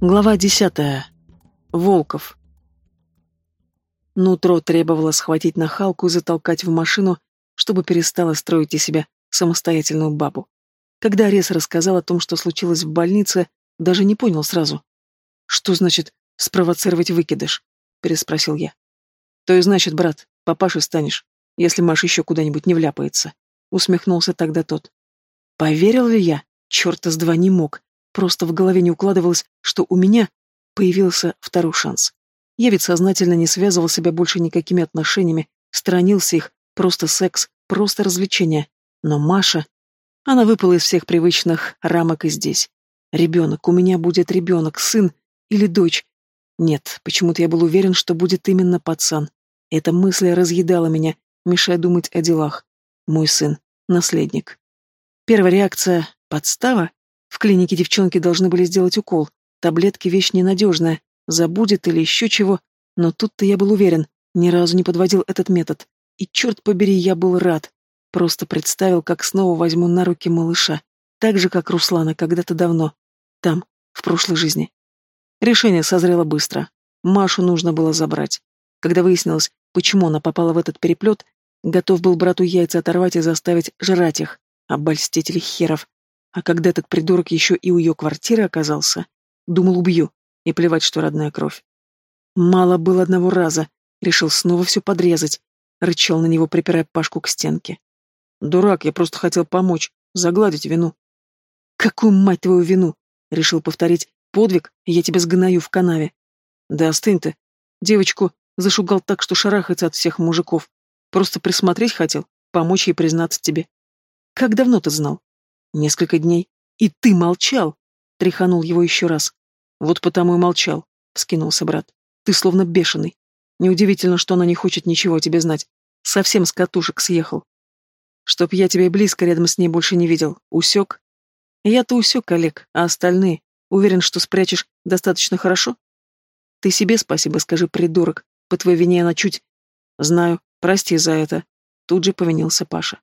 Глава десятая. Волков. Нутро требовало схватить нахалку и затолкать в машину, чтобы перестала строить из себя самостоятельную бабу. Когда Арес рассказал о том, что случилось в больнице, даже не понял сразу. «Что значит спровоцировать выкидыш?» — переспросил я. «То и значит, брат, папашей станешь, если Маша еще куда-нибудь не вляпается», — усмехнулся тогда тот. Поверил ли я? Черта с два не мог. Просто в голове не укладывалось, что у меня появился второй шанс. Я ведь сознательно не связывал себя больше никакими отношениями, сторонился их, просто секс, просто развлечение. Но Маша... Она выпала из всех привычных рамок и здесь. Ребенок, у меня будет ребенок, сын или дочь. Нет, почему-то я был уверен, что будет именно пацан. Эта мысль разъедала меня, мешая думать о делах. Мой сын, наследник. Первая реакция — подстава? В клинике девчонки должны были сделать укол. Таблетки — вещь ненадежная. Забудет или еще чего. Но тут-то я был уверен. Ни разу не подводил этот метод. И, черт побери, я был рад. Просто представил, как снова возьму на руки малыша. Так же, как Руслана когда-то давно. Там, в прошлой жизни. Решение созрело быстро. Машу нужно было забрать. Когда выяснилось, почему она попала в этот переплет, готов был брату яйца оторвать и заставить жрать их. Обольститель херов. А когда этот придурок еще и у ее квартиры оказался, думал, убью, и плевать, что родная кровь. Мало было одного раза, решил снова все подрезать, рычал на него, припирая Пашку к стенке. Дурак, я просто хотел помочь, загладить вину. Какую, мать твою, вину? Решил повторить подвиг, я тебя сгною в канаве. Да остынь ты. Девочку зашугал так, что шарахается от всех мужиков. Просто присмотреть хотел, помочь ей признаться тебе. Как давно ты знал? Несколько дней. И ты молчал!» Тряханул его еще раз. «Вот потому и молчал», — вскинулся брат. «Ты словно бешеный. Неудивительно, что она не хочет ничего о тебе знать. Совсем с катушек съехал. Чтоб я тебя близко рядом с ней больше не видел. Усек?» «Я-то усек, Олег, а остальные? Уверен, что спрячешь достаточно хорошо?» «Ты себе спасибо скажи, придурок. По твоей вине она чуть...» «Знаю. Прости за это». Тут же повинился Паша.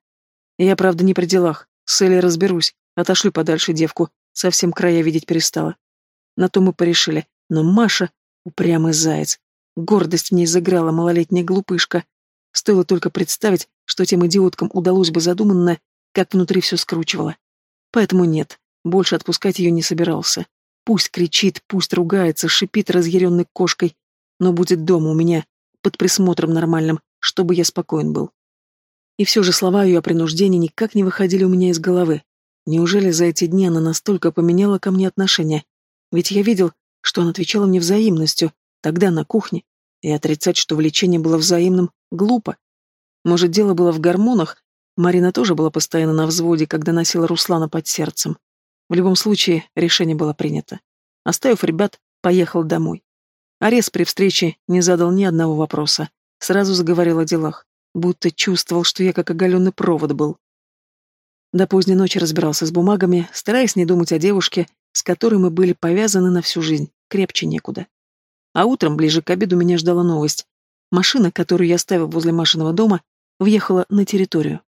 «Я, правда, не при делах. С Элей разберусь, отошлю подальше девку, совсем края видеть перестала. На то мы порешили. Но Маша — упрямый заяц. Гордость в ней заграла малолетняя глупышка. Стоило только представить, что тем идиоткам удалось бы задуманное, как внутри все скручивало. Поэтому нет, больше отпускать ее не собирался. Пусть кричит, пусть ругается, шипит разъяренной кошкой, но будет дома у меня, под присмотром нормальным, чтобы я спокоен был. И все же слова ее о принуждении никак не выходили у меня из головы. Неужели за эти дни она настолько поменяла ко мне отношение? Ведь я видел, что она отвечала мне взаимностью, тогда на кухне, и отрицать, что влечение было взаимным, глупо. Может, дело было в гормонах? Марина тоже была постоянно на взводе, когда носила Руслана под сердцем. В любом случае, решение было принято. Оставив ребят, поехал домой. Арес при встрече не задал ни одного вопроса. Сразу заговорил о делах будто чувствовал, что я как оголенный провод был. До поздней ночи разбирался с бумагами, стараясь не думать о девушке, с которой мы были повязаны на всю жизнь, крепче некуда. А утром, ближе к обеду, меня ждала новость. Машина, которую я оставил возле Машиного дома, въехала на территорию.